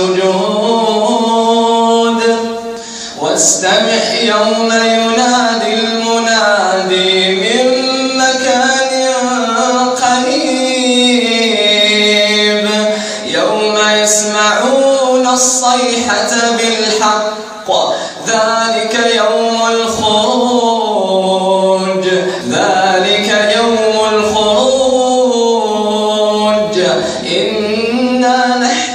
السجود. واستمع يوم ينادي المنادي من مكان قريب. يوم يسمعون الصيحة بالحق. ذلك يوم الخروج. ذلك يوم الخروج. إنا نحن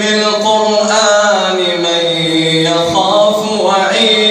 بالقرآن من يخاف وعيد.